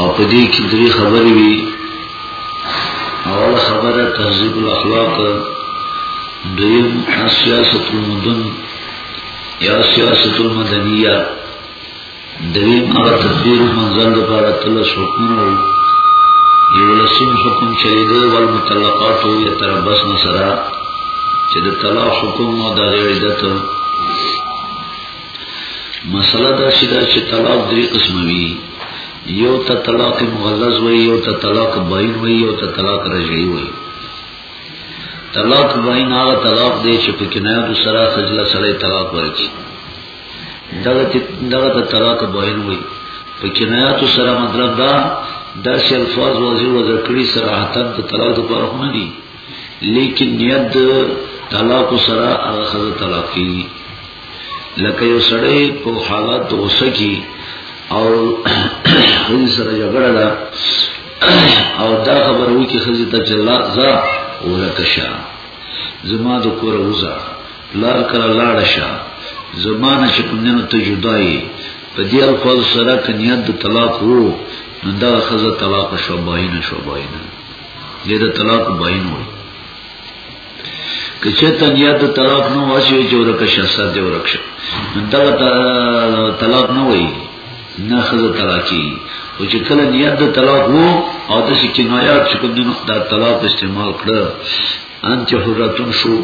او په دې کې درې خبرې وي اوله خبره تهذیب الاخلاق دویم سیاست المدن یا سیاست المدنیه دویم هغه تدبیر منزل لپاره تلس حکمونه وو یو لسم حکم چې د والمطلقات یتربصن سره چې د طلاق حکم او د عدت مسله دا چې دا چې طلاق درې قسم وي یو ته طلاق مغلظ وي یو ته طلاق باین وي یو ته طلاق رجعي وي طلاق باین هغه طلاق دی چې په کنایه سره خجله سره طلاق ورکړي دغه دغه د طلاق بوین وي په کنایاتو سره مطلب دا داسې الفاظ واضح وضع کړی صراحتا د طلاق د پاره نه دي لیکن نیت د طلاق سره هغه خزه طلاق کیږي لکه یو سړی په حالات د غصه کې او خځې سره جګړه ده او دا خبره وکړي خځې ته چې لا ځه ورکه شه زما د کور وځه پلار کله لاړه شه زمانه چې کوم نه ته جدا یې په دې الفاظ سره کنیت د طلاق وو نو دا خزه طلاق شو باینه شو باینه دې د طلاق باین وو کچه ته نیت د طلاق نو واشي چې ورکه شسته دې ورکه دا طلاق نه وای نه خزه طلاقي او چې کله نیت د طلاق وو او د شي کنایات چې کوم نه د طلاق استعمال کړ ان چې حضرتون شو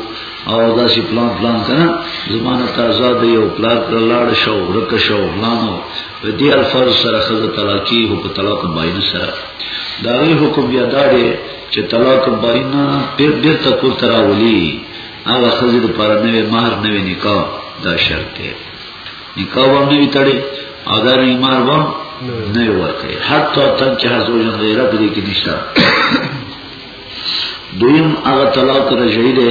او دا سی پلان پلان کنه زمانه تازه دی یو پلان پر لاړ شو ورک شو پلانو په دې الفاظ سره خزه طلاقی او په طلاق باین سره دا وی حکم بیا دا دی چې طلاق باین پیر ډیر تکور تراولی هغه خزه د پر نوې مہر نوې نکاح دا شرط دی نکاح باندې وی تړي او دا نه مہر وم نه ورکه حتی تن چې حضور جن غیره دې کې نشته دویم هغه طلاق رجعی دی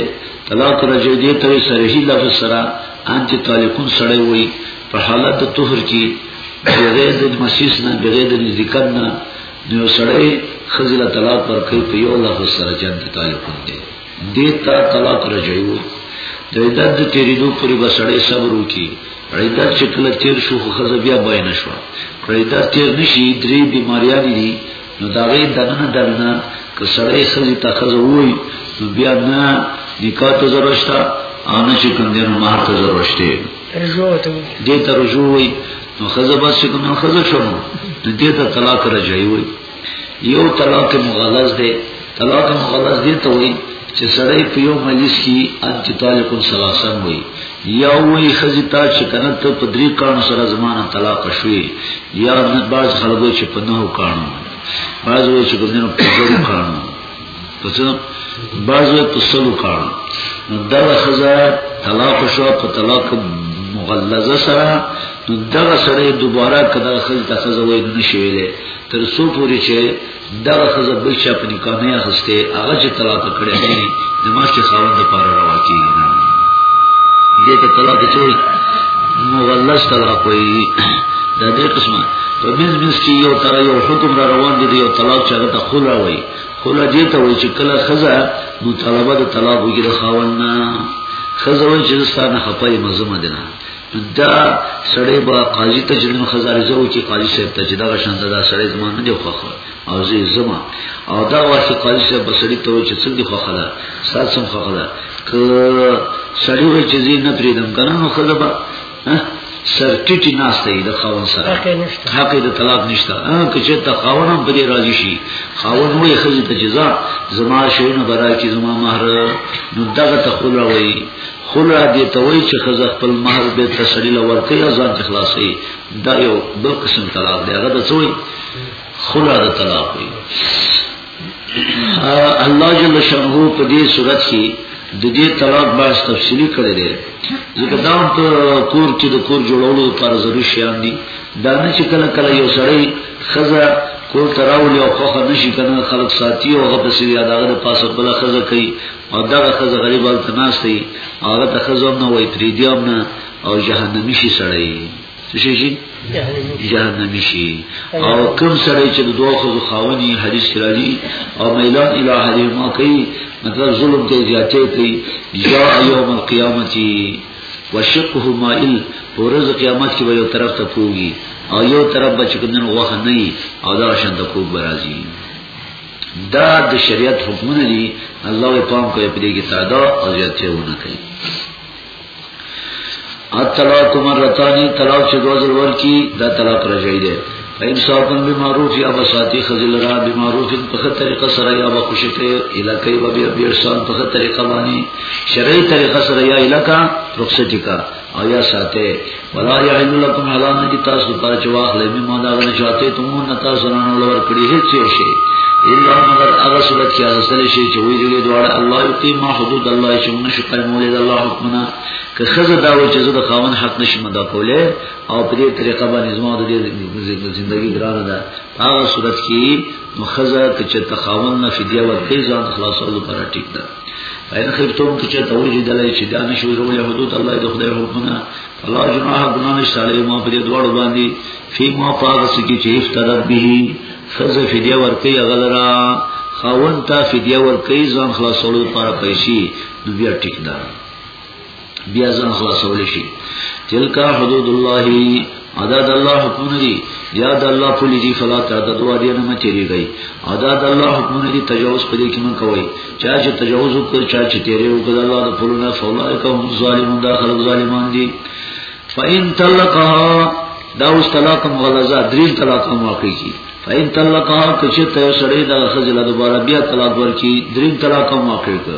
طلاق رجعی دی ته صریح لفظ سره انت طالقون سره وي په حالت طهر کې بغیر د مسیس نه بغیر د نزدېکت نه نو سره خزل طلاق ورکړي په یو لفظ سره جنت طالقون دی دیتا طلاق رجعی وي د عدت د تیریدو پورې بسړې صبر وکي عدت چې کله تیر شو خو خزه بیا باینه شو عدت تیر نشي درې بیماریاں دي نو دا غي دنه دنه که سړی خزي ته خزه وای نو بیا نه نکاح ته ضرورت شته او نه چې کوم دینو مہر ته ضرورت شته رجوع ته دې ته رجوع وای نو خزه بس چې کوم خزه شوم نو دې ته طلاق راځي وای یو طلاق مغلظ دی طلاق مغلظ دی ته وای چې سړی په یو مجلس کې انت طالق ثلاثه وای یا وی خزی تا چې کنه ته په درې کانو سره زمانه طلاق شوې یا نه باز خلګو چې په نهو کانو باز وی چې په دینو په ډېرو کانو په څه باز وی په سلو کانو نو دا خزا طلاق شو په طلاق مغلظه سره نو دا سره دوباره کدا خزی ته خزا وی نشویلې تر څو پورې چې دغه خزه بل چا په نکاح نه اخسته هغه چې طلاق کړی دی د ماش کې خاوند د پاره روا کیږي نه دې ته طلاق چوي مغلظ طلاق وي دا دې قسمه په بنز بنز کې یو تر یو حکم را روان دي یو طلاق چې هغه ته خلا وي خلا دې ته وي چې کله خزه مطالبه د طلاق وګړي خاوند نه خزه وي چې ستانه خپای مزمه دي نه دا سړی با قاضی ته جنو خزار زو کی قاضی صاحب ته جدا غشند دا سړی زمانه دی خوخه او زی زما او دا وخت قاضی صاحب بسړی ته چې څنګه دی خوخه ده سات سم خوخه ده ک سړی وای چې زی نه پریدم کنه نو خزه با سر ټیټی ناشته د خاون سره حق د طلاق نشته ا کچه ته خاون هم بری راضی شي خاون وې خزه ته جزا زما شوی نه برا کی زما مہر نو دغه تخول راوي خلا دې ته وایي چې خزه خپل مہر به تسړی لور کوي ځان ته خلاصي دا یو بل قسم طلاق دی هغه د څوی خلا د طلاق وي الله جل شانه په دې صورت کې د دې طلاق باز تفصیلی کړی دی ځکه دا په کور کې د کور جوړولو لپاره ضروري شیان دي دا نه چې کله کله یو سړی خزه کور تراولی او خوخه نشي کنه خلق ساتي او هغه پسې یاداغه د پاسه بل خزه کوي او دا خزه غریب ال تناسي هغه ته خزه نه وای پری دی نه او جهنمی شي سړی څه شي جهنمی شي او کوم سړی چې دوه خزه خاوني حدیث راځي او میلان الہ دې ما کوي مطلب ظلم ته زیاته کوي یا یوم القیامتی وشقه مائل ورځ قیامت کې به یو طرف ته کوږي او یو طرف به چې کوم نه غوخه نه او دا شان ته کوږ برازي دا د شریعت حکمونه دي الله یې پام کوي په دې کې ساده او زیات چېونه کوي اطلاق مرتانی طلاق چې دوه ځل ورکی دا طلاق راځي دی فإن صاحبن بمعروف یا بساتی خزل را بمعروف په خه طریقه سره یا به خوشی ته علاقې و بیا بیا سان په خه طریقه باندې شرعي طریقه سره یا علاقہ رخصتی کا او یا ساته ولا یعن لكم حلال نه کی تاسو پر چواخ لې می ما دا نه چاته ته مون نه تاسو نه نو لور کړی هیڅ یو شی الا مگر هغه صورت چې هغه سره شي چې وی جوړې دواړه الله یقیم ما حدود الله چې موږ شو قائم ولید الله حکمنا که خزه دا و چې زه د خاون حق نشم ادا کوله او په دې طریقه باندې زما د ژوند ژوندۍ ګرانه ده هغه صورت کې مخزه کچ تخاون نه فدیه ورکړي ځان خلاصولو پر ټیک ده اېن خپتون کچ توجی دلای چې دا نشو ورو له حدود الله د خدای حکمونه الله جناح ګنا نشته علی ما په دې دوړو باندې فی ما پاغه سکی چې افترت به خزه فدیه ورکړي غلرا خاون ته فدیه ورکړي ځان خلاصولو پر پیسې نو بیا ټیک ده بیا ځان خلاصول شي تلکا حدود الله ادا د الله حکم دی یا د الله په لدی فلا تعدد و دې نه مچری گئی ادا د الله حکم دی تجاوز پدې کې من کوي چا چې تجاوز وکړ چا چې تیرې وکړ الله د پلوونه فولایک هم ظالمون دا خلک ظالمان دي فإن طلقها دا اوس طلاق مغلظه دریم طلاق هم واقع کی فإن طلقها کچته سړی د خزل دوباره بیا طلاق ورکی دریم طلاق هم واقع کړ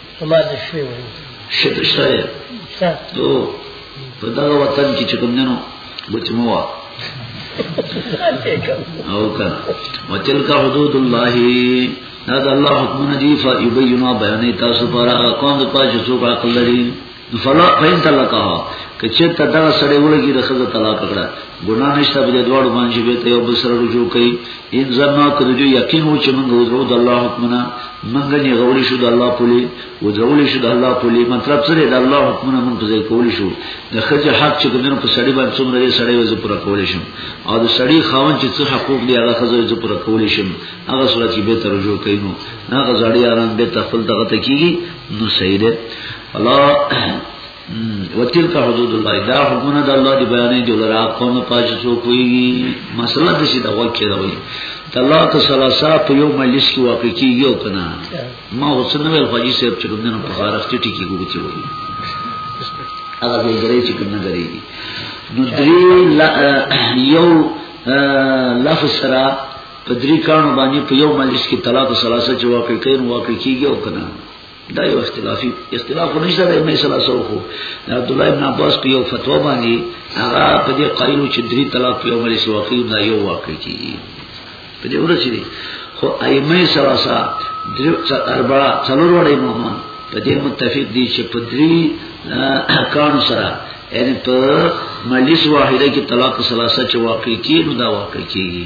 سمار دې شوی وایي شته شته شته نو په دا وطن کې چې کوم نه نو بچمو او کنه وتلک حدود الله هذا الله حکمونه دي فیبینوا بیانې تاسو پر هغه قوم د پاجې څوک عقل لري فلا فین تلقا که چې ته دا سړی ولګي د خزه طلاق کړه ګنا نشته په دې دواړو باندې به ته یو بسره رجوع کوي ان زما کړو جو یقین و چې موږ ودرو د الله حکمنا موږ نه غوړي شو د الله پولی ودرول شو د الله پولی مطلب څه دی د الله حکمنا موږ په ځای کول شو د خزه حق چې ګنر په سړی باندې څومره دی سړی وځي پر کول شم او د سړی خاون چې څه حقوق دی هغه خزه وځي پر کول شم هغه سره چې به ته رجوع کوي نو هغه ځړی آرام به تخفل دغه تکیږي نو سیده الله وتلک حدود الله دا حکمونه د الله دی بیانې دی لرا قوم پاج سو کوي مسله د شي د وخت دا وي طلاق ثلاثه په یو مجلس کې واقع کیږي او کنه ما حسن ویل خواجی صاحب چې کوم نه په خارخت ټکی کوي وي هغه دې درې چې کوم نه درې نو درې یو لفظ سره په درې کانو باندې په یو مجلس کې طلاق ثلاثه چې واقع کین واقع کیږي او کنه دا یو اختلافي اختلاف نه شته د ابن سلا سره خو د عبد الله ابن عباس په یو فتوا باندې هغه په دې قایلو چې درې طلاق په یو ملي سواقي دا یو واقع کیږي په دې ورځ دي خو ائمه سلا سره درې اربع څلور وړي مهمه په دې متفق دي چې په درې کان سره یعنی په مجلس واحده کې طلاق ثلاثه چې واقع کیږي نو دا واقع کیږي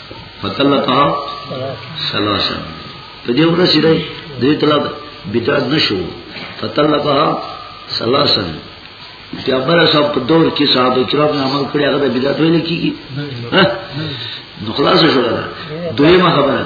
فطلقها ثلاثا په دې ورځ دی دوی طلاق بدعت نشو فطلقها ثلاثا پیغمبر صاحب په دور کې صحابه کرام عمل کړی هغه د بدعت ویل کیږي نو خلاص شو دا دویمه خبره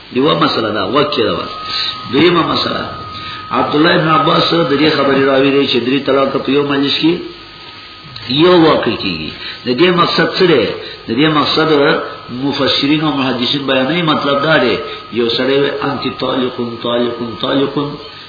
دیو مسله دا وکړه دا دیمه مسله عبد الله بن عباس د دې خبرې راوي دی چې درې طلاق په یو مجلس کې یو واقع کیږي د دې مقصد څه دی د دې مقصد مفسرین او محدثین بیانوي مطلب دا دی یو سړی انت طالقون طالقون طالقون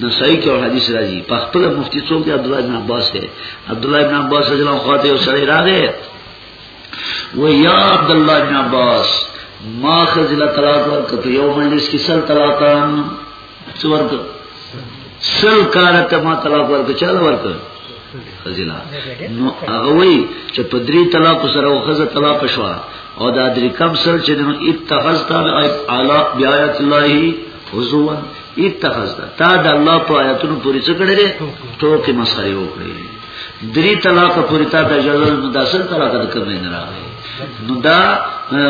نسائی کې او حدیث راځي په خپل مفتی څوک دی عبد الله بن عباس دی عبد الله بن عباس رضی الله عنه یو سړی راغی و یا عبد الله بن عباس ما خزل طلاق ورکړ یو مجلس کې سل طلاق څو ورکړ سل کار ته ما طلاق ورکړ چاله ورکړ خزلا نو هغه وی چې په درې طلاق سره او خزه طلاق شو او دا درې کم سر چې نو اتخذت علی بیات الله حضور اتخذت تا د الله په آیاتونو پوری څه کړی دی ټوکی مسخره وکړي درې طلاق پوری تا د جزل مداسل طلاق د کوم نه راغی نو دا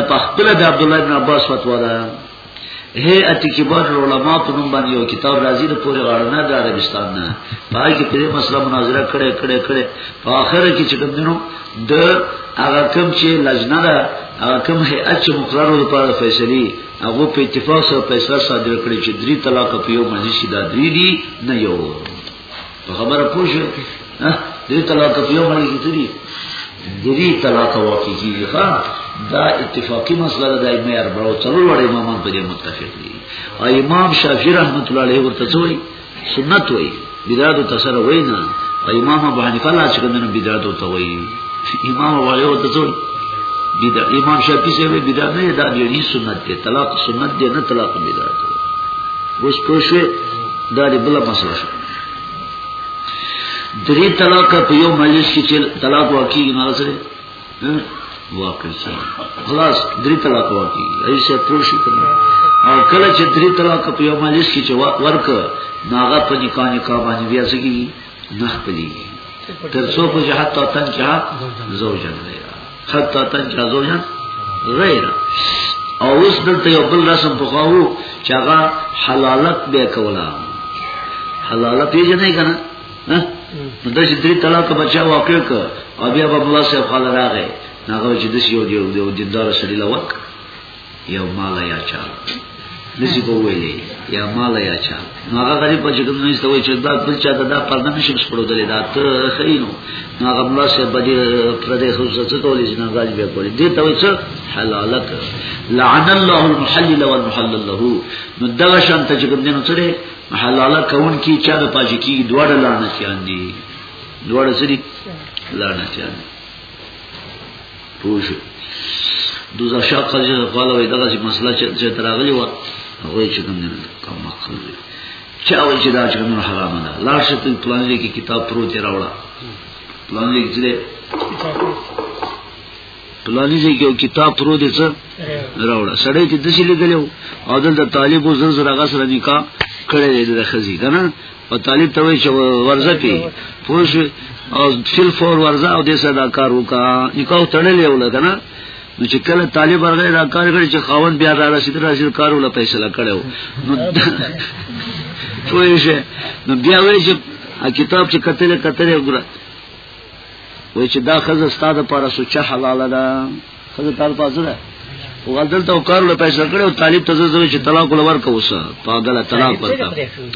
په خپل د عبد الله بن عباس فتوا ده هي اتی کبار علماء په نوم باندې یو کتاب راځي د پوری غاړنه د عربستان نه پای کې په مسله مناظره کړي کړي کړي په اخر کې چې کوم دینو د هغه کوم چې لجنه ده هغه کوم هي اچ مقرر لپاره فیصله هغه په اتفاق سره فیصله صادره کړې چې درې طلاق په یو مجلس کې دا درې دي نه یو په خبره پوه شو درې طلاق په یو مجلس کې درې درې طلاق واقع کیږي ښا دا اتفاقی مسله ده ابن اربعو څلور وړ امامان په دې متفق دي امام شافعي رحمت الله علیه ورته څوي سنت وای بدعت ته سره وای نه امام ابو حنیفه لا چې کومه بدعت ته وای امام ابو حنیفه ته څو بدعت امام شافعی سره بدعت نه دا دی سنت دی طلاق سنت دی نه طلاق بدعت اوس پوه شئ دا دی بل مسله شو درې طلاق په یو مجلس کې چې طلاق واقعي نه سره واقع سي خلاص درې طلاق واقع ایسه پوه شي کنه او کله چې درې طلاق په یو مجلس کې چې ورک ناغه په نکاح نکاح باندې بیا سګي نه خپلې تر څو په جهاد ته تن چا زوجن غیره حتی تن چا زوجن غیره او اوس دلته یو بل رسم په خواو چې هغه حلالت به کولا حلالت یې نه کنه نو د دې درې طلاق بچا واقع ک او بیا په بلا سره خاله راغې هغه چې د یو دی یو دیندار سړي لوک یو مال یا چا نسی په ویلې یا مال یا چا نو هغه غریب په جګم نه استوي چې دا بل چا دا پرده نشي سپړو دلې دا ته خینو نو هغه بلا سره بدی پر دې خو څه کولې چې نه غاج به کولې دې ته وڅ حلالک لعن الله المحلل والمحلل له نو دا شان ته جګم نه نو څه حلاله کون کی چا د پاجی کی دوړ لعنتیان دي دوړ سری لعنتیان پوجو دوزا شاق قضیه قال وی دغه مسله چې تراغلی و هغه چې کوم نه کوم مقصد دی چا وی چې دا چې کوم حرام ده لا شته پلان دی کې کتاب پروت راوړه پلان دی کې پلانی ځای کې یو کتاب پرو دی څه راوړه سړی چې دسی لیکلی او دلته طالب و زر زر هغه سره نکاح کړی دی د ښځې که نه او طالب ته وایي چې ورځه پې پوه شو او فل فور ورځه او دې سره دا کار وکړه نکاح تړلی و لکه نه نو چې کله طالب ورغی دا کار کړی چې خاوند بیا را رسید راځي کار ولا فیصله کړو نو پوه شو نو بیا وایي چې کتاب چې کتل کتل وګوره وای چې دا خزه ستاده پر سوچه حلاله ده خزه تر پازه ده او غلطل ته کار له پیسې کړو او طالب ته زوی چې طلاق ولور کوسه پاګل طلاق ورته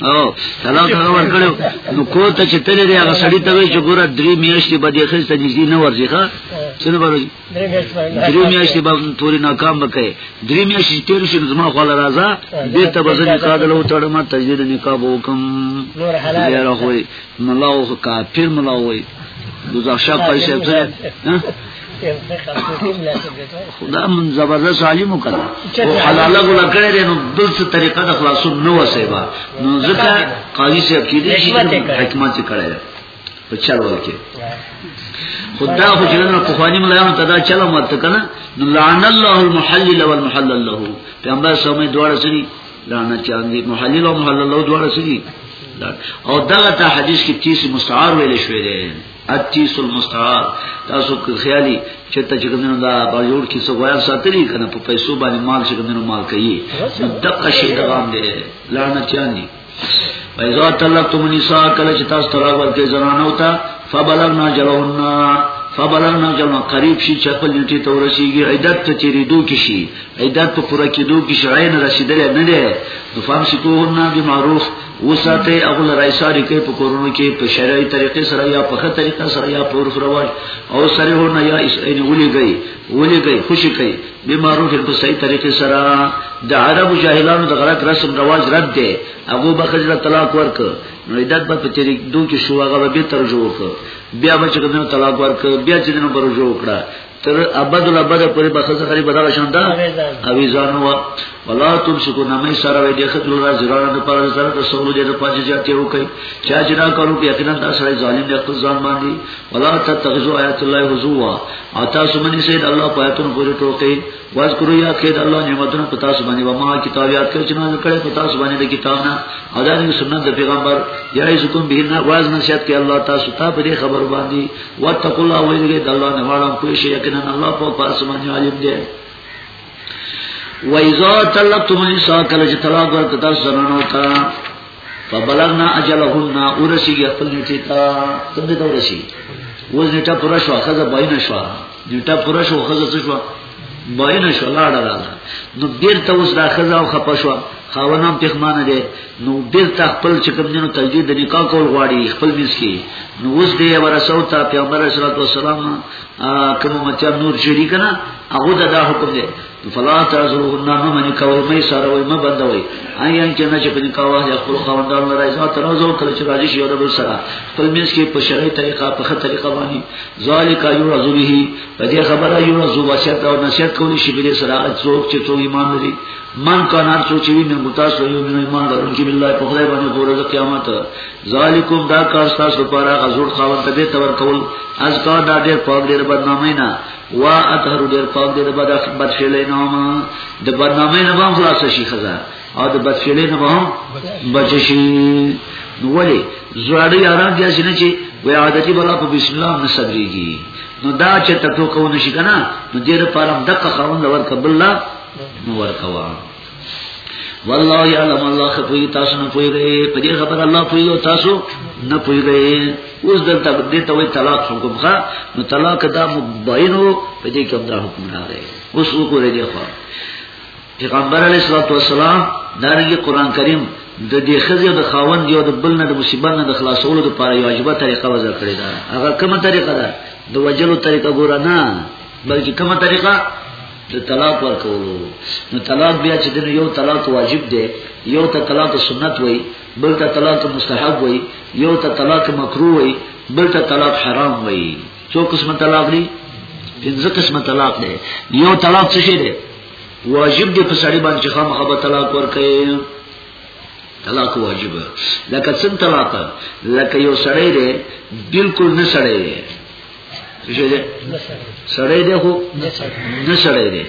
او طلاق هغه ور کړو نو کو ته چې تلې هغه سړی ته وی چې ګوره درې میاشتې به دې خسته نږدې نه ورځي ښا څنګه درې میاشتې به تورې ناکام بکې درې میاشتې تیر شي زما خو له راځه به ته به ځنې کادل و تړم تجدید نکاح وکم نور حلال یې راخوي ملاو کا پیر ملاو وي دوزخ شپ پیسې ته خدا من زبردست عالم کړه او حلاله ګل کړه دې نو بل څه طریقه د خلاصون نو وسېبا نو ځکه قاضي صاحب کې دې حکمت کړه په چل ول کې خدا خو جنن په خواني ملایانو ته دا چل مت کنه نو لعن الله المحلل والمحلل له پیغمبر صلی الله علیه وسلم دوړ سری لعنت چاندي محلل او محلل له دوړ سری او دغه ته حدیث کې تیس مستعار ویل شوی دی اتیس المستعار تاسو که خیالي چې ته چې کومنه دا باجوړ کې څو غوړ ساتلی کنه په پیسو باندې مال چې کومنه مال کوي دغه شی دغه هم دی لعنت چاندي فیضا طلقتم النساء کله چې تاسو طلاق ورکړي زنانو ته فبلغنا جلهن فبلغنا جلهن قریب شي چې خپل نیټه ته ورسیږي عدت ته تیریدو کې شي عدت په پوره کېدو کې شي عین رسیدل نه دی نو فامسکوهن بمعروف وساته اغل رایساری کې په کورونو کې په شرعي طریقې سره یا په خه طریقه سره یا په عرف رواج او سره هو نه یا اس ان ولي گئی ولي گئی خوشي کوي به معروف په صحیح طریقې سره د عربو جاهلانو د غلط رسم رواج رد دی هغه به خجل طلاق ورک نو عدت به په تیری دوه کې شو هغه به ترجو وک بیا به چې کوم طلاق ورک بیا چې نو برجو وکړه تر ابد الابد پورې به خزه خري بدل شان دا اوی ځان وا ولا تم شکو نمې سره وې د خپل را زرانه د پر سره د سولو د پاجې جاتې وکي چا چې دا کارو کې یقینا دا سړی ظالم دی خپل ځان باندې ولا تتخذوا آیات الله هزوا او تاسو باندې سید الله په آیاتونو پورې ټوکې واذکرو یاد کړئ الله نعمتونه په تاسو باندې و ما کتاب یاد کړئ چې ما کړې په تاسو باندې د کتاب نه او دا د سنت د پیغمبر یا یذکم به نه واز نصیحت کې الله تاسو ته په دې خبر باندې واتقوا الله ویلګې د الله نه واړم کوی شي یقینا الله په پاسو باندې عالم دی وَإِذَا طَلَّقْتُمُ النِّسَاءَ كَلَّا طَلَاقَ وَتَتَزَوَّجُوا فبلغنا اجلهن ورسیږي خپل نیټه تا کوم دې ته ورسیږي اوس نیټه پوره شو خزه باینه شو نیټه پوره شو خزه څه شو باینه شو لاړه لاړه نو بیرته اوس دا خزه او خپه شو خاونم پخمانه دي نو بیرته خپل چې کوم دینو تجدید د نکاح کول غواړي خپل میس کې نو اوس دې ورسو ته پیغمبر صلی الله علیه وسلم کوم مچا نور شریک نه هغه دا حکم دی فلا تعذرون ما من کوي مې سره وي ما بدوي ايان چې نه چې په نکاح یا خپل خواندان نه راځي او ترازو کله چې راځي شي رب سره خپل مینس کې په شرعي طریقه په خه طریقه باندې ذالک یعذ به په دې خبره یعذ وصیت او نصیحت کولی شي به سره څوک چې څو ایمان لري من کان هر څو چې وي موږ تاسو یو من ایمان لرونکي بالله په خدای باندې ګوره د قیامت ذالکم دا کار تاسو لپاره غزور خاوند ته به تور کول از کا دا ډېر پاک ډېر بدنامي نه وا اطهر ډیر پاک دی د بد بدفعلی نه ما د بدنامۍ نه هم خلاص شي خزا او د بدفعلی نه هم بچ شي نو ولی زړه یاران بیا څنګه چې وی عادتي بلا په بسم الله نه صبرېږي نو دا چې تاسو کو نشي کنه نو دې لپاره دغه خاوند ورکبل الله نو ورکوا والله يعلم الله خپوي تاسو نه پويږي په دې خبر الله پوي او تاسو نه پويږي اوس دلته دې ته وي طلاق حکم ښا نو طلاق دا مباينو په دې کې دا حکم راغی اوس وګورئ دې خو پیغمبر علیه الصلاه والسلام دغه قران کریم د دې خزې د خاوند یو د بل نه د مصیبت نه د خلاصولو لپاره یو عجبه طریقه وځ کړی دا هغه کومه طریقه ده د وجلو طریقه ګور نه بلکې کومه طریقه د طلاق ورکولو نو طلاق بیا چې دنه یو طلاق واجب دی یو ته طلاق سنت وای بل ته طلاق مستحب وای یو ته طلاق مکروه وای بل ته طلاق حرام وای څو قسم طلاق دی پنځه قسم طلاق دی یو طلاق څه شی دی واجب دی په سړی باندې خامخا به طلاق ورکړي طلاق واجب لکه څنګه طلاق لکه یو سړی دی بالکل نه سړی دی څه شه ده سړی ده خو نه سړی ده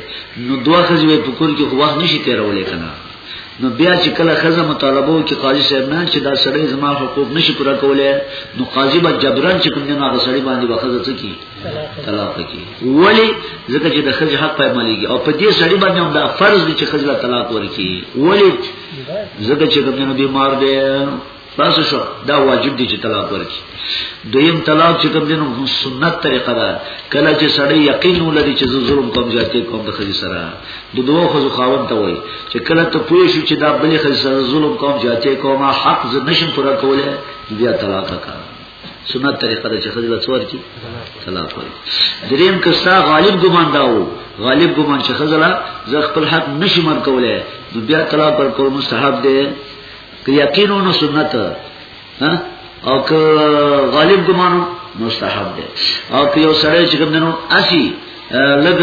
نو دوه خزی به پکول کې خو وخت نشي تیرولې کنه نو بیا چې کله خزه مطالبه وکړي قاضي صاحب نه چې دا سړی زما حقوق نشي پوره کولای نو قاضي به جبران چې کوم نه هغه سړی باندې وخزه څه کی طلاق کی ولی ځکه چې د خزه حق پای مليږي او په دې سړی باندې هم دا فرض دي چې خزه طلاق ورکړي ولی ځکه چې کوم نه بیمار دی بس شو دا واجب دي چې طلاق ورکړي دویم طلاق چې کوم دینو سنت طریقه ده کله چې سړی یقین ولري چې ظلم کوم ځاتې کوم د خځې سره د دوه خځو خاوند ته وایي چې کله ته پوه شو چې دا بلې خځې سره ظلم کوم ځاتې کوم حق ز نشم پورا کوله بیا طلاق کا سنت طریقه ده چې خځې له څور کی طلاق ورکړي دریم کستا غالب ګمان دا وو غالب ګمان چې خځه له خپل حق نشم ور کوله بیا طلاق ورکول مستحب دی که یقینو نو سنت او که غالب ګمانو مستحب دی او که یو سړی چې کوم دنو اسی لګ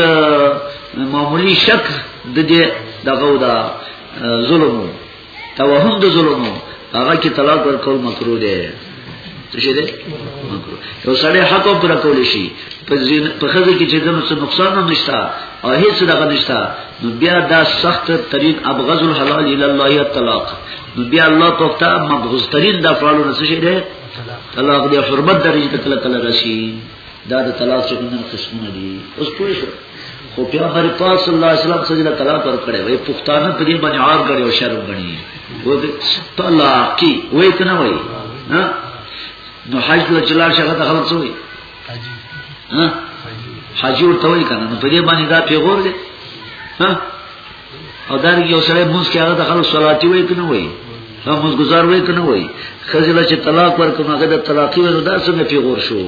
معمولی شک د دې دغه دا ظلم توهم د ظلم هغه کې طلاق ورکول مکروه دی څه شي ده یو سړی حق او پر کول شي په ځین په خزه کې چې دنو څه نقصان هم نشته او هیڅ دغه نشته نو بیا دا سخت ترین ابغض الحلال الی الله الطلاق نو بیا الله په تا مبغض ترین د افعالو نشي ده طلاق دی حرمت درجه تکل کله راشي دا د طلاق چې کوم قسمونه دي اوس پوه شو خو پیغمبر پاک صلی الله علیه وسلم سجله طلاق ور کړې وای پښتانه په دې باندې عار غړي او شرم غړي و دې طلاق کی وای کنه وای ها نو حج له جلا شغه ته خلک سوې ها حج ورته وای کنه نو په دې باندې دا پیغور دي ها او دا یو سره موږ کې هغه د خلکو صلاتي وای کنه وای هم موږ گزار وای کنه وای خزله چې طلاق ورکوم هغه د طلاقي ورو دا څنګه پیغور شو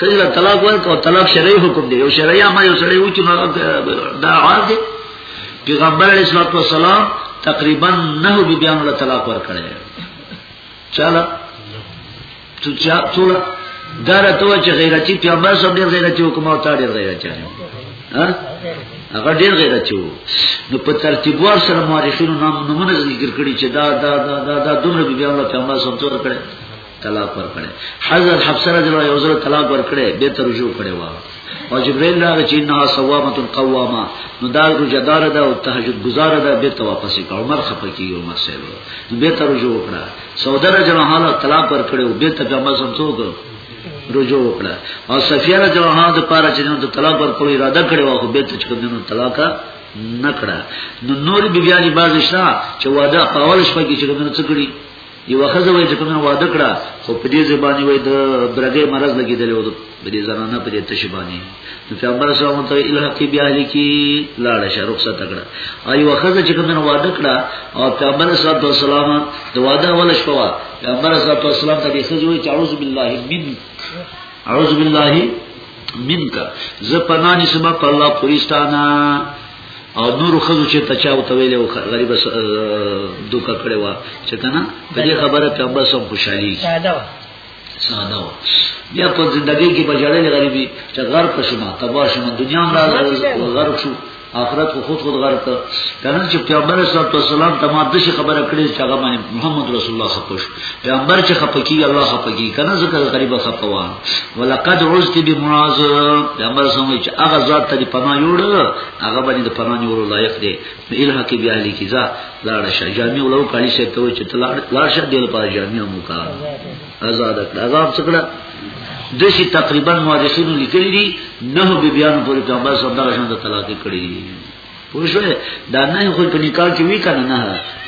خزله طلاق ورکو طلاق شرعي حکم دی یو شرعي امر یو سره یو چې دا عارض دی پیغمبر علیه الصلاۃ والسلام تقریبا نه بیان له طلاق ورکړي چاله تو چا تو دا راته و چې غیرتی پیغمبر سم ډیر غیرتی او کومه تا ډیر غیرتی ها هغه ډیر غیرتی وو نو په ترتیب ور سره مورخینو نام نمونه ذکر کړی چې دا دا دا دا دا دومره بیا الله پیغمبر سم تور کړی طلاق ور کړی حضرت حفصه رضی الله عنها طلاق ور کړی به تر رجوع کړی و او جبرئیل راغی چې انها صوامه قوامه نو دا روزدار ده او تهجد گزار ده به ته واپس کړه عمر خپکی عمر سره به تر رجوع کړه سوده رضی الله عنها طلاق ورکړو به ته پیغمبر سم څوک رجوع وکړه او صفیه رضی الله عنها د پاره چې نو طلاق ورکړو اراده کړې و خو به ته کوم نو طلاق نکړه نو نور بیبیان باز شته چې واده پاول شپه کې چې کوم څه کړی یو خزه وای چې کوم واده کړه خو په دې زبانی وای د برګې مرز لګیدل و بری زنانه په دې تشه باندې نو پیغمبر صلی الله علیه وسلم الحق بیا لیکي لاړ شه رخصت کړه ایو خزه چې کومه وعده کړه او پیغمبر صلی الله علیه وسلم د وعده ول شو پیغمبر صلی الله علیه وسلم ته دې خزه وی اعوذ بالله من اعوذ بالله منک ز پنانی سما په الله پرستانا او نور خزو چې تچا او تویل او غریب دوکا کړي وا چې کنه په دې خبره پیغمبر صلی الله علیه وسلم خوشالي ساده و بیا په زندګۍ کې بجړلې غریبي چې غرب په شما تبا شما دنیا هم راغله غرب شو آخرت خو خود خود غرب ته کنه چې پیغمبر صلی الله علیه وسلم ته ما د شي خبره کړې چې هغه باندې محمد رسول الله خپش پیغمبر چې خپکی الله خپکی کنه ځکه غریب خپوان ولقد عزت بمعاذ پیغمبر سمې چې هغه ذات ته پناه یوړ هغه باندې د پناه نیولو لایق دی نو الها کې بیا لیکي ځا لاړ شه جامع ولو کالی شه ته وای چې ته لاړ شه دل په جامع مو کا آزاد کړه آزاد څکړه د شي تقریبا مورخین لیکلي دي نه به بیان پورې پیغمبر صلی الله علیه وسلم د طلاق کړی دي پوښوي دا نه خو په نکاح کې وی کنه نه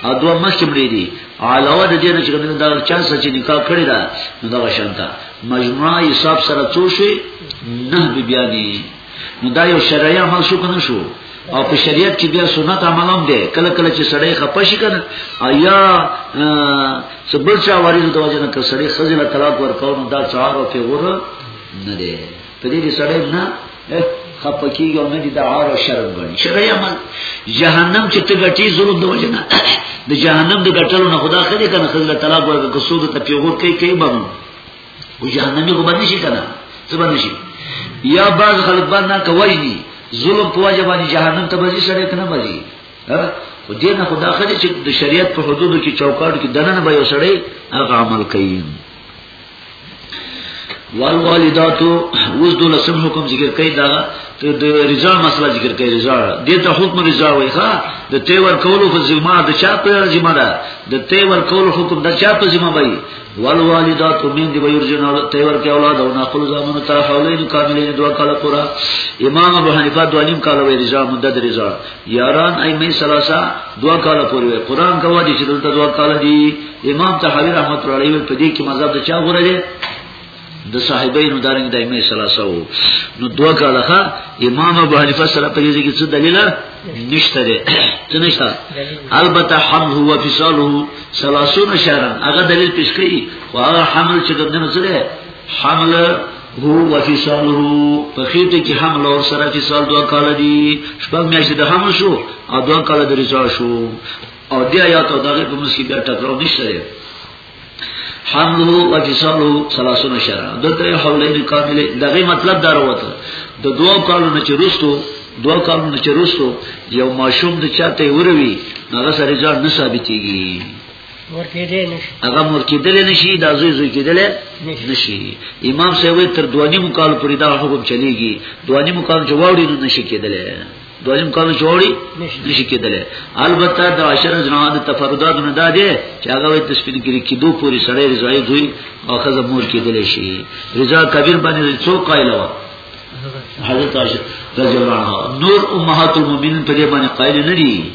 ا دوه مخکې مړي دي علاوه د دې نه چې کنه دا چانس چې نکاح کړی دا نو دا شانتا مجموعه حساب سره څو شي نه به بیان دي نو دا یو شرعي عمل شو کنه شو او په شریعت کې بیا سنت عمل هم دی کله کله چې سړی خپه شي کنه ایا سبل چا واري د وجه نه کړ سړی خزل طلاق ورکاو نو دا چهار او پیغور نه دی په دې کې سړی نه خپه کیږي او نه دي د عار او شرم غني شرعي عمل جهنم چې ته غټي ظلم د وجه نه د جهنم د غټلو نه خدا خدای کنه خزل طلاق ورکړ کو سود ته پیغور کوي کوي باندې او جهنمی خو باندې شي کنه څه باندې شي یا بعض خلک باندې کوي ني ظلم په وجه باندې جهنم ته بځي سره کنه بځي ها خو دې نه خدا خدای چې د شریعت په حدودو کې چوکاټ کې دننه به یو سړی هغه عمل کوي والوالداتو اوس د لسم حکم ذکر کوي دا د رضا مسله ذکر کوي رضا د ته حکم رضا وای ښا د تیور کولو په ذمہ د چا په ذمہ ده د تیور کولو حکم د چا په ذمہ وای والوالدات من دی ويرجن تیور کې اولاد او ناقل زامن ته حولین کاملین دوا کاله پورا امام ابو حنیفه دوا نیم کاله وی رضا مدد رضا یاران ایمه سلاسا دوا کاله پورې قرآن کا وادي چې دلته دوا کاله دی امام تحوی رحمت الله علیه په دې کې مذهب د چا غره دی د صاحبینو دارنګ د ایمه سلاسه وو نو دوه کاله ښا امام ابو حنیفه سره په دې کې څه دلیل نشته دی څه نشته البته حمل هو فصاله 30 شهرا هغه دلیل پیش کړي خو هغه حمل چې دنه څه دی حمل هو وفصاله په خېټه کې حمل او سره فصال دوه کال دي شپږ میاشتې د حمل شو او دوه کال د رضا شو او دې آیات او دغه په مسکی بیا ټکراو نشته حمله و فصاله ثلاثون شهرا د درې حولین کامل دغه مطلب دا وروته د دوه کالو نه چرستو دوه کالو نه چرستو یو ماشوم د چاته وروي هغه سره ځان نه ثابتېږي ورکیدل نشي هغه ورکیدل نشي دا زوی زوی کیدل نشي امام سیوی تر دوانی مقال پرې دا حکم چلیږي دوانی مقال جوړی نه نشي کیدل دویم کار جوړی نشي کېدلی البته د عشر جنا د تفردات نه دادې چې هغه وي تسبیح کړي کې دوه پوری سړی رضای دوی او خزه مور کېدل شي رضا کبیر باندې څو قائل و حضرت عائشہ رضی الله عنها نور امهات المؤمنین په دې باندې قائل نه دي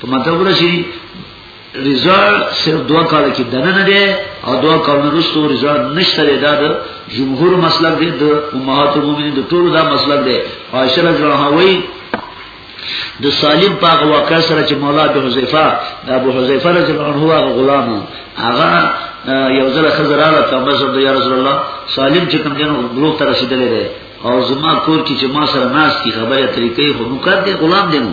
په مطلب راشي ریزالټ صرف دوه کال کې دننه دی او دوه کال وروسته ریزالټ نشته دی دا د جمهور مسلک دی د امهات المؤمنین د ټولو دا مسلک دی عائشہ رضی الله عنها وایي د سالم پاک واقع سره چې مولا به حذیفه د ابو حذیفه رضی الله عنه هغه غلام هغه یو ځل خزراله ته مزه د یا رسول الله سالم چې کوم جنو بلوغ ته رسیدلې ده او زما کور کې چې ما سره ناس کی خبره طریقې هو نو کړ دې غلام دینو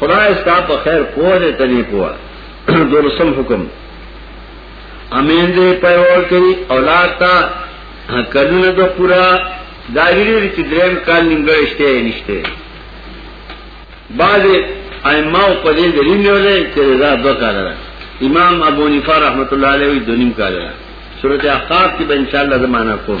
خدا استا په خیر پوه دې تني پوه دولسم حکم امین دې پیوال کړي اولاد تا کلونه د پورا دا ویلي چې دریم کال نیمګړې شته نشته بعض ائمه په دې دلیل نیولې چې دا دوه کال ده امام ابو نفار رحمت الله علیه دونیم کال ده سورته احقاف کې به ان شاء الله زمانہ کوم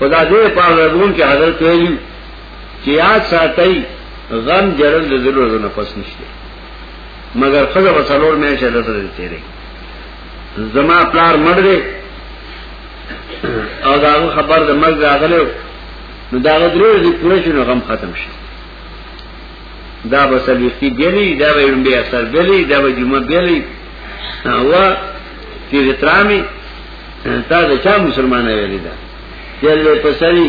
خدا دې په رغون کې حضرت ویلي چې یاد ساتي غم جرل د دلو نه پس نشته مگر خزه وسلور مې شه درته تیرې زما پلار مړ دی او دا خبر د مرګ راغله نو دا غدرو دې پوره شنو غم ختم شي دا به سلیختی بیلی دا به رنبی اثر بیلی دا به جمعه بیلی و تیرترامی تا د چا مسلمانه ویلې ده تل به پسري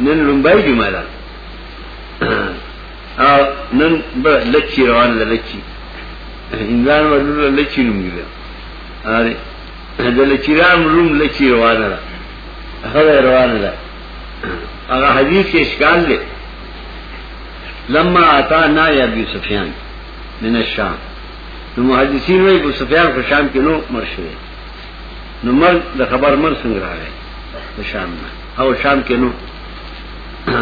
نن لومبای دی مالا او نن به لچی روان ده لچی انسان ورلو لچی نوم دی اره د لچی رام روم لچی روان ده هغه روان ده هغه حدیث کې اشکال دی لما آتا نا یا ابو سفیان من الشام نو محدثین وی ابو سفیان په شام کې نو مرشد نو مرګ د خبر مر څنګه راغی د شام نه او شام کې نو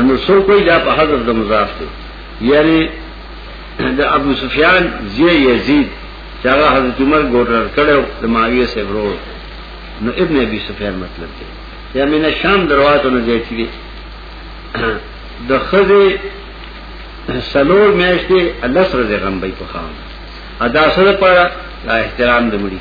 نو څو کوئی دا په حضرت د مضاف دی یعنی د ابو سفیان زی یزید چې هغه حضرت عمر ګورنر کړو د معاویه سره ورو نو ابن ابي سفیان مطلب دی یا من شام دروازه نه دی چې د خزه سلور میاشتې الله سره غم به په خان ادا سره پر احترام د مړي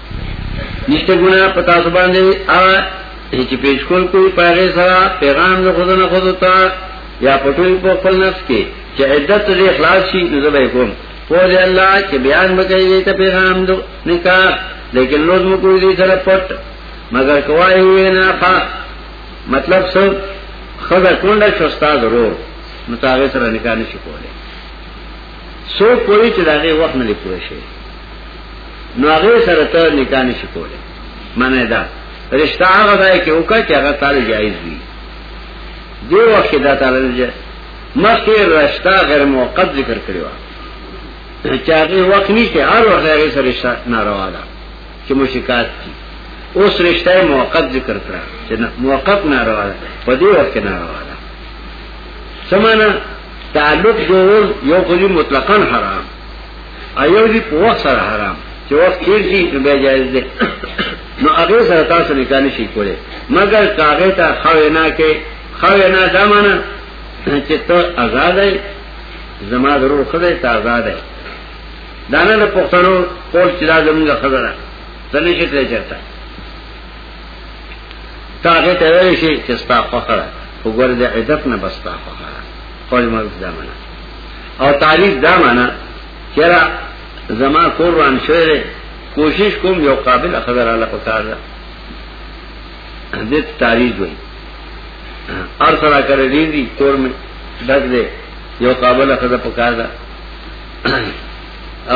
نشته ګنا پتا سو باندې ا چې پیش کول کوي پاره سره پیغام له خود نه خود ته یا پټوي په خپل نفس کې چې عدت دې اخلاص شي نو زبې کوم په دې الله چې بیان وکړي ته پیغام دو نکاح لیکن لوز مو کوی دې سره پټ مگر کوای وې نه ښا مطلب څه خبر کونډه شو استاد ورو نو تاغه سره نکاح نشي کولای سو کوی چې داغه وخت نه لپاره شي نو هغه سره ته نکاح نشي کولای معنی دا رشتہ هغه ځای کې وکړه چې هغه تعالی جایز وي دی وخت دا تعالی مخکې رشتہ غیر موقت ذکر کړی و چې هغه وخت نشته هر وخت هغه سره رشتہ ناروا ده چې مشکات دي اوس رشتہ موقت ذکر کړه چې موقت ناروا ده په دې وخت کې ناروا ده سمانه تعلق جوړ یو خو مطلقاً حرام ایو دی په وخت سره حرام چې وخت تیر شي نو بیا جایز دی نو هغه سره تاسو نکاح نشي کولای مګر کاغه ته خو نه کې خو نه دا معنا چې ته آزاد یې زما ضرور خدای ته آزاد یې دانه د پښتنو قول چې دا زمونږه خبره ده نه شي ته چرته تاغه ته ویل شي چې ستا خوخه وګوره د عدت نه بستا خوخه قول معروف دا مانا او تعریف دا مانا چرا زما کور روان شوی دی کوشش کوم یو قابل خبر الله پکار ده دې تعریف وي هر سره کړی دی دی کور می ډک دی یو قابل خبر پکار ده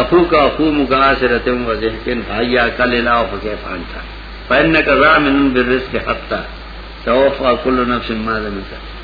اخو کا اخو مقاصرته و ذهن بھایا کل لا او کې فان تھا فإنك ضامن بالرزق حتى توفى كل نفس ما لم تكن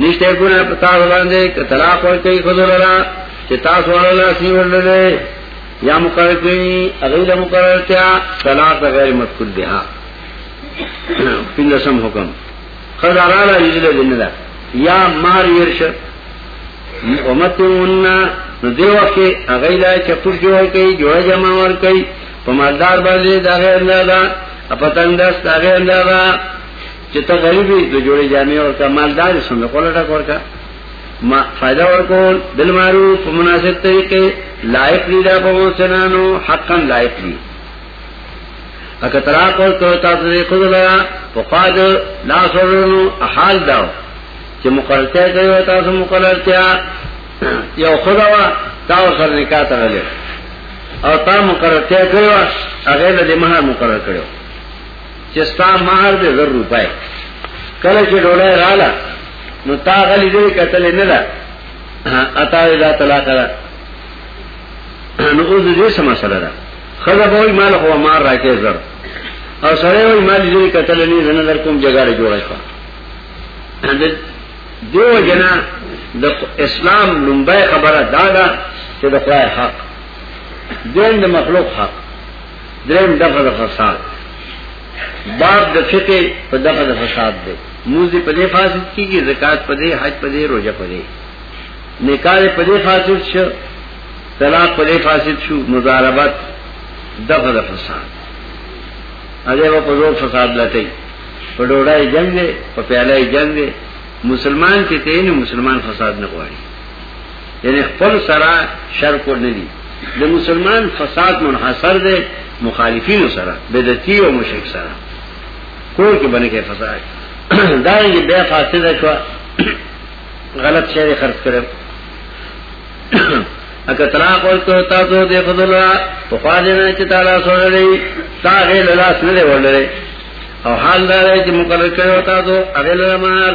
نشته ګنا پتا ولاندې ک طلاق ورکې خذل را چې تاسو ولا سی ورلې یا مقرر کړی اغیله مقرر کیا طلاق غیر مذکور دی ها پندسم حکم خزارا را یذل جندا یا مار یرش امتون نو دیو کې اغیله چپور جوړ کړي جوړ جمع ور کړي په مالدار باندې دا غیر نه دا پتنګ داس دا غیر نه دا چې ته غریب یې د جوړې جامې ورکا مالدار څنګه کوله ټاک ورکا ما فائدہ ورکول بالمعروف په مناسب طریقې لایق دي دا په سنانو حقا لایق دي اګه ترا کو ته تاسو دې خدلا په قاد لا سرونو حال داو چې مقررته کوي تاسو مقررتیا یو خدوا تاسو سره نکاح تړلې او تا مقررته کوي هغه له دې مها مقرر کړو چې ستا مہر دې زر روپۍ کله چې ډوړې رااله نو تا غلي دې کتل نه ده اتا دا طلاق ده نو اوس دې سم مسله ده خزه به مال خو مار راکې زر او سره وي مال دې کتل نه زنه در کوم جګړه جوړه شو دیو جنا د اسلام لومبای خبره دا ده چې د خدای حق دین د مخلوق حق دریم دغه د فساد باب د فقه په دغه د فساد دی موزي په دې فاسد کیږي زکات په دې حج په دې روزه په دې نکاح په دې فاسد شو طلاق په دې فاسد شو مضاربت دغه د فساد هغه په زور فساد لټي په ډوړای جنگ دی په پیالای جنگ دی مسلمان چې تین مسلمان فساد نه غواړي یعنی خپل سره شر کو نه دي د مسلمان فساد منحصر دی مخالفین سره بدعتي او مشرک سره کور کې باندې کې فساد دا یې بیا فاسده شو غلط شعر خرج کړو اګه طلاق ورته تاسو دې فضل په خاله نه چې تعالی سره لري تاغه لاس نه ورلره او حال دا چې مقرر کړو تاسو اغه لمر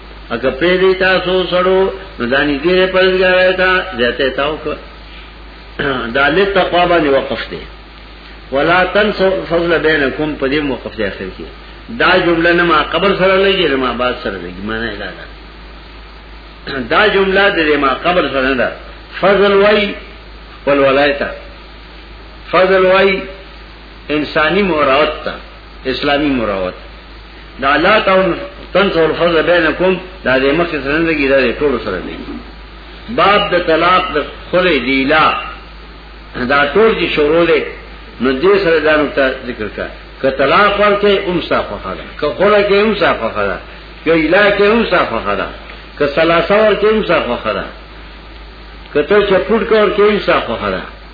اګه پرې دی تاسو سړو نو دانی دې پرځګارای تا زیاته تاو کو دالې تقوا باندې وقف دی ولا تنسوا فضل بینکم په دې موقف دی اخر کې دا جمله نه ما قبر سره لګي نه ما بعد سره لګي معنی دا ده دا جمله دې ما قبر سره نه ده فضل وای ول ولایتا فضل وای انسانی مراعات تا اسلامی مراعات دا لا تاون تنس او الفضل بینکم دا دې مخ سره نه لګی دا دې ټول سره دی باب د طلاق د خله دی لا دا ټول چې شروع له نو دې سره دا نقطه ذکر کا که طلاق ورته هم صافه خلا که خله کې هم صافه خلا که اله کې هم صافه خلا که ثلاثه ورته هم صافه خلا که ته چپټ کور کې هم صافه خلا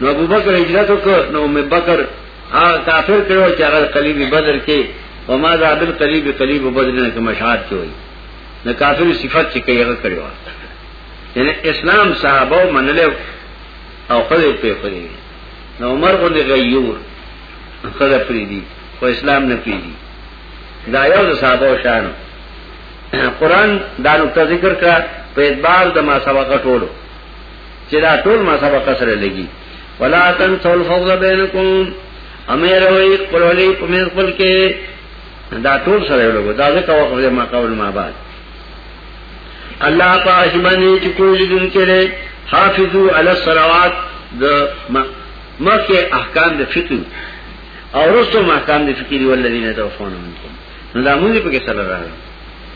نو ابو بکر هجرت وکړ نو ام بکر هغه کافر کړو چې هغه قلیب بدر کې او ما ذا عدل قلیب قلیب بدر نه کوم شهادت کوي نو کافر صفات چې کوي هغه کړو یعنی اسلام صحابه منل او خدای په خدای نو عمر غوندې غیور خدای پری دي خو اسلام نه پری دي دا یو د صحابه شان قرآن دا نقطه ذکر کړه په اعتبار د ما سبق ټولو چې دا ټول ما سبق سره لګي ولا تنسوا الفضل بينكم امیر وی قلولی پمین قل کې دا ټول سره لګو دا ځکه وخت ما قول ما بعد الله پاک باندې چې کوی دن کې حافظو علی الصلوات د مکه احکام د فقه او رسو احکام د فقه دی ولذین توفون منکم نو دا موږ په کې سره راغلو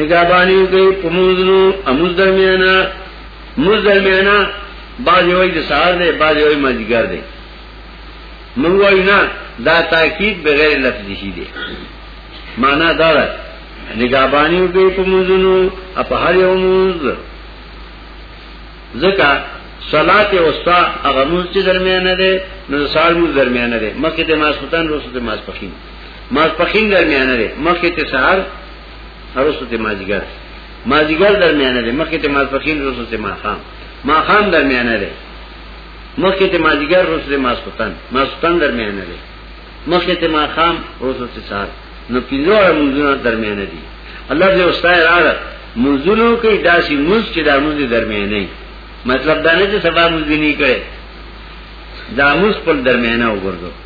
نگاهبانی کوي په موزنو اموز درمیانا موز درمیانا بعض یو د سهار دی بعض یو مازیګر دی موږ وایو نه دا تاکید بغیر لفظي شي دی معنا دا ده نگاهبانی کوي په موزنو په هر یو موز ځکه صلات اوستا هغه موز چې درمیانه ده نو سهار موز درمیانه ده مکه د ماسختن روسو د ماسپخین ماسپخین درمیانه ده مخکې ته سهار ورسو ته مازیګر مازیګر درمیانه ده مخکې ته ماسپخین ورسو ته ماخام ماخام درمیانه ده مخکې ته مازیګر ورسو ته ماسپتن ماسپتن درمیانه ده مخکې ته ماخام ورسو ته سهار نو پینځه منځونه درمیانه دي الله دې واستای راغله منځونو کې داسې منځ چې دا منځ درمیانه نه مطلب دا نه چې سبا منځ نه کړي دا منځ په درمیانه وګورئ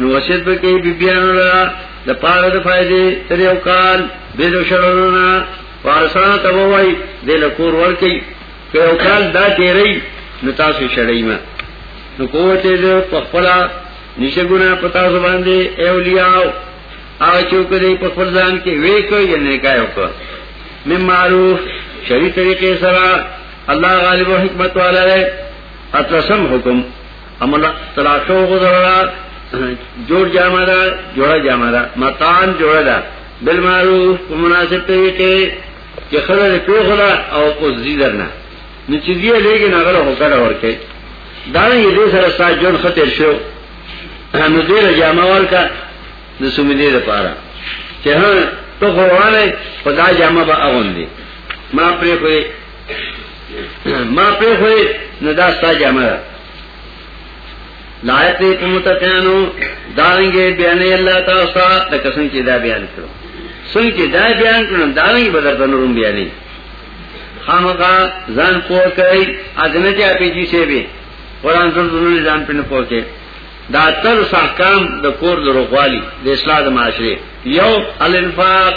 نو وصیت به کوي بیبیانو لرا د پاره د فائدې تر یو کال به د شرورنا وارسان ته وای د لکور ور کوي که یو کال دا تیرې نو تاسو شړې ما نو کوته د پخپلا نشه ګنا پتا زبان دی اولیاء او چوک دی په خپل ځان کې وې کوي یا نه کایو کو مم معروف شری طریقې سره الله غالب او حکمت والا دی اتلسم حکم املا تلاشو غزرلا جوړ جامه دا جوړه جامه دا مکان جوړه دا بالمعروف په مناسب طریقې چې خلک پیغلا او اوس زیدرنا نو چې دی لګي نه غره هوکړه ورکې دا یې دې سره سات جوړ خطر شو نو دې جامه ورکا د سومدې لپاره چې ها ته غوانه خدای جامه به اغوندي ما پرې خو ما پرې خو نه دا ستا جامه ده لایت دې کوم ته تانو دانګې بیان الله تاسو ته قسم چې دا بیان کړو څنګه چې دا بیان کړو دانګې بدر ته نورم بیانې خامخا ځان پوه کوي اذنه چې اپی جی سی به قران سره ضروري ځان پنه پوه کوي دا تر سحکام د کور دروغوالی د اصلاح د معاشره یو الانفاق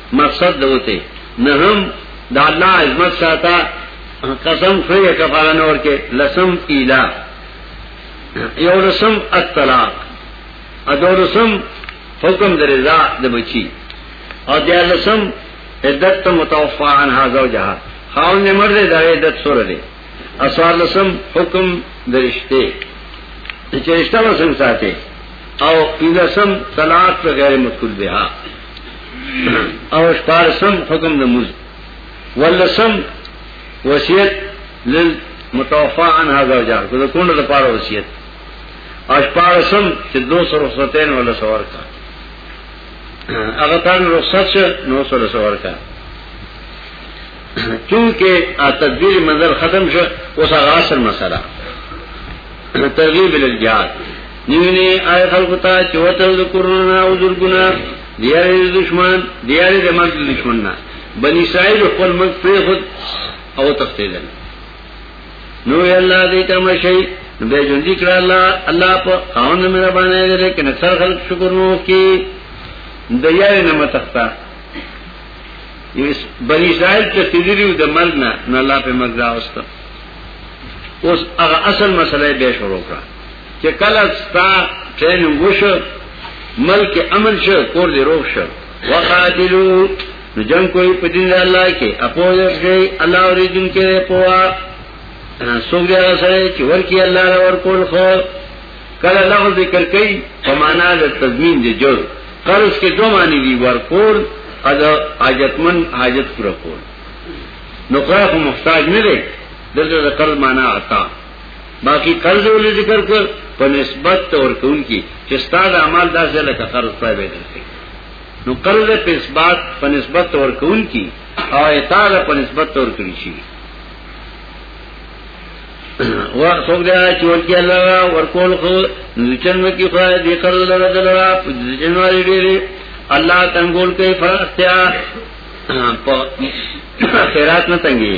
مقصد دوته نه هم د الله عظمت ساته قسم خو یې کفاره نور کې لسم اله یو رسم الطلاق ادو رسم حکم د رضا د بچی او د لسم عدت متوفا عن هاذو جها خاون نه مرد د عدت سره دی اسوار لسم حکم درشته چې رشتہ وسنګ ساته او لسم طلاق غیر مدخول بها او شپارسم حکم د موز ولسم وصیت لل متوفا عن هذا جار کو د کونډه د پاره وصیت او شپارسم چې 200 رخصتین ولا سوار کا هغه تان رخصت شه نو سره سوار کا چونکه تدبیر منظر ختم شو اوس هغه اصل مسله ترغیب ال جهاد نیونه آی خلق ته چوتل کرونا او ذلګنا دیاره دشمن دیاره د مرګ دشمن نه بنی اسرائیل خپل مرګ پر خود او تختیدل نو الله دې ته مشي به ژوند کړه الله الله په قانون مې را باندې دې کنه سر خلق شکر نو کی د یاره نه متختا نو بنی اسرائیل ته تدریو د مرګ نه نه الله په مرګ راوست اوس هغه اصل مسله به شروع کړه چې کله ستا ټرین وشو ملک امن شو کور دې روغ شو وقاتلو نو جنگ کوئی په دین الله کې اپوز کوي الله اورې دین کې پوا سوګیا سره چې ورکی الله ور کول خو کله لفظ ذکر کوي په معنا د تضمین دی جز قرض کې دوه معنی دي ورکول او د حاجتمن حاجت پوره کول نو قرض محتاج نه دی دلته د قرض معنا عطا باقی قرض ولې ذکر کړ په نسبت تور کول کې چې ستاسو اعمال داسې لکه قرض پای به درته نو قرض په نسبت په نسبت تور کول کې او اعطا په نسبت تور کړی شي وا څوک دا چې ورکی الله ورکول خو نوچن کی خو دې قرض لره دلرا په جنواري ډېری الله تنګول کوي فرستیا په خیرات نه تنګي